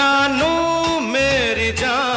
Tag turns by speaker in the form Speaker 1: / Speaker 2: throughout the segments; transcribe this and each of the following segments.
Speaker 1: जानू मेरी जान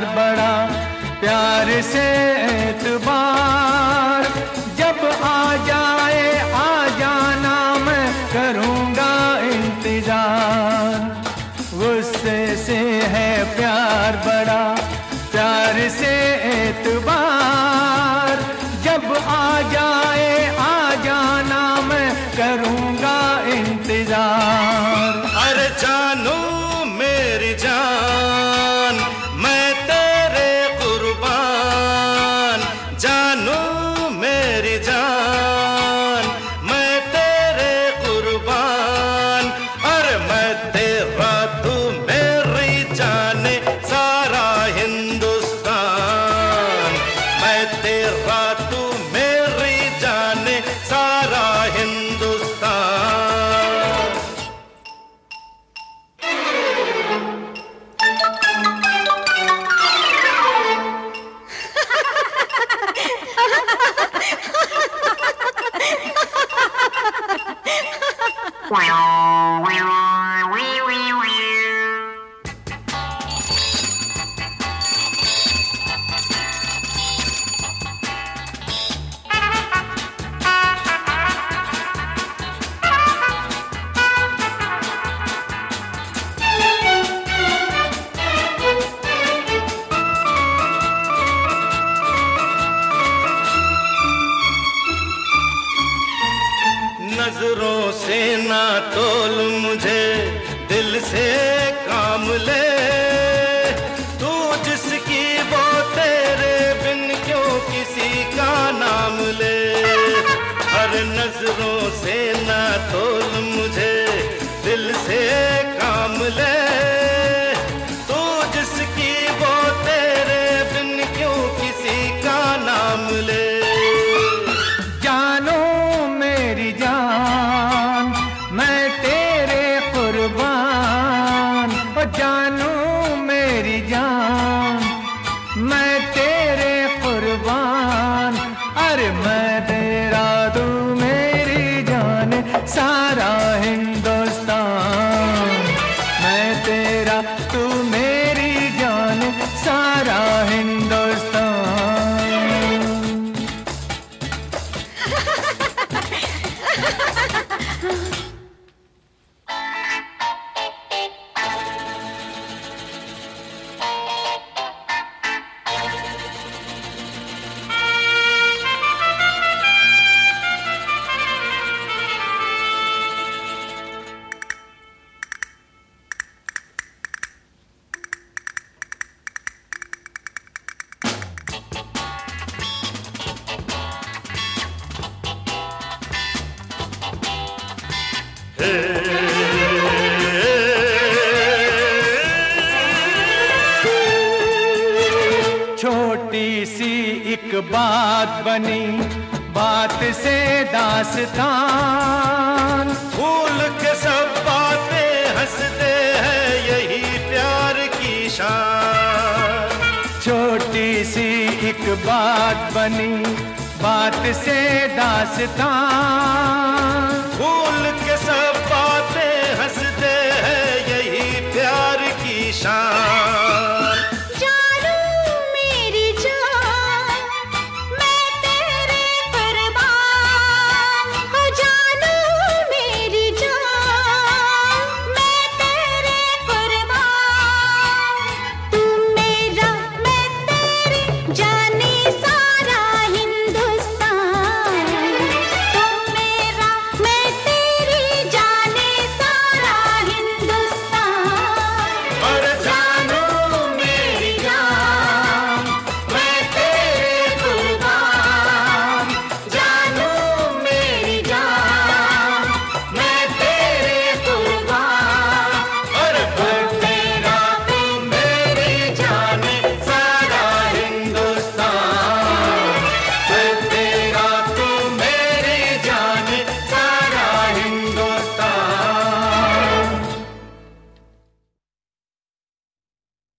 Speaker 2: प्यार बड़ा प्यार से
Speaker 1: नज़रों से ना तोल मुझे, दिल से काम ले। तू जिसकी वो तेरे बिन क्यों किसी का नाम ले? हर नज़रों से ना तोल मुझे, दिल से काम ले।
Speaker 2: Fatima छोटी सी एक बात बनी बात से दास्तान।
Speaker 1: फूल के सब बातें हँसते हैं यही प्यार की शान।
Speaker 2: छोटी सी एक बात बनी बात से दास्तान।